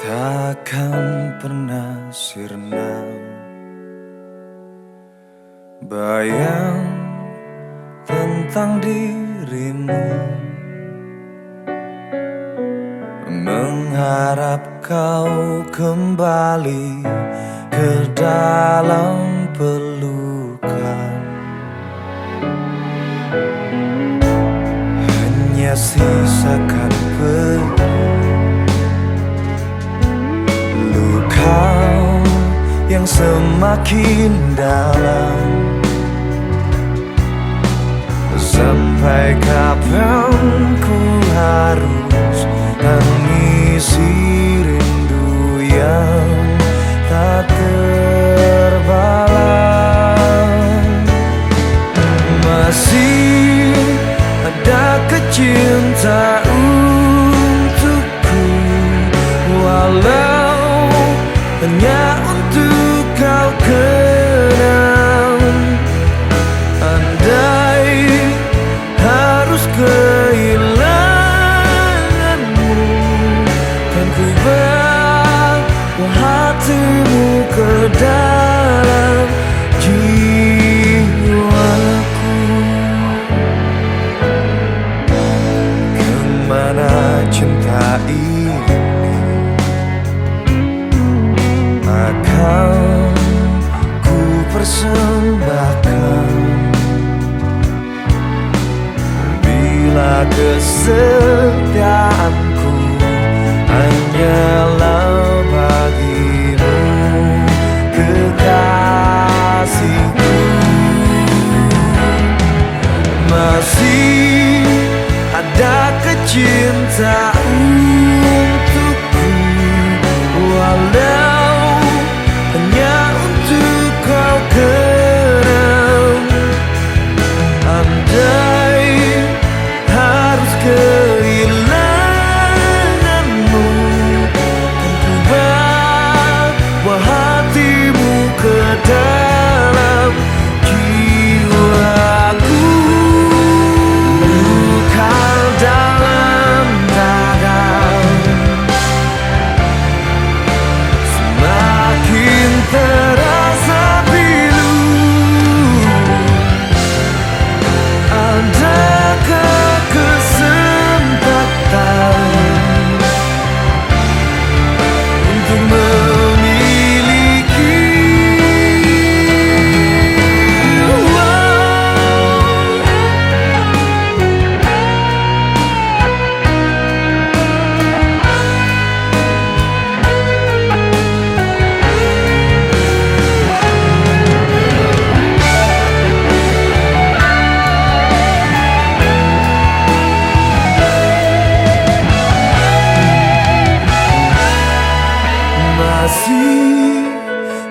Takkan pernah sirna. Bayang tentang dirimu. Mengharap kau kembali ke dalam pelukan. Hanya sisakan pedih yang semakin dalam. Sampai kapan ku harus tangisi rindu yang tak terbalas? Masih ada kecintaan dalam jiwaku. Ke mana cinta ini? Akan ku persembahkan. Bila kesetiaanku hanyalah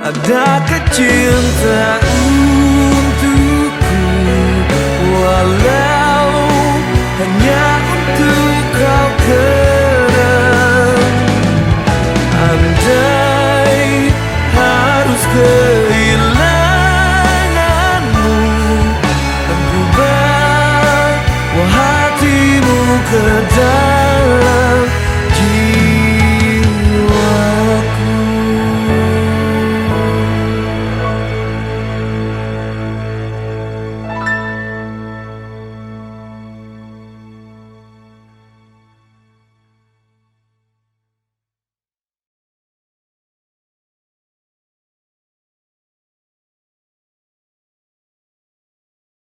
Ada kecintaan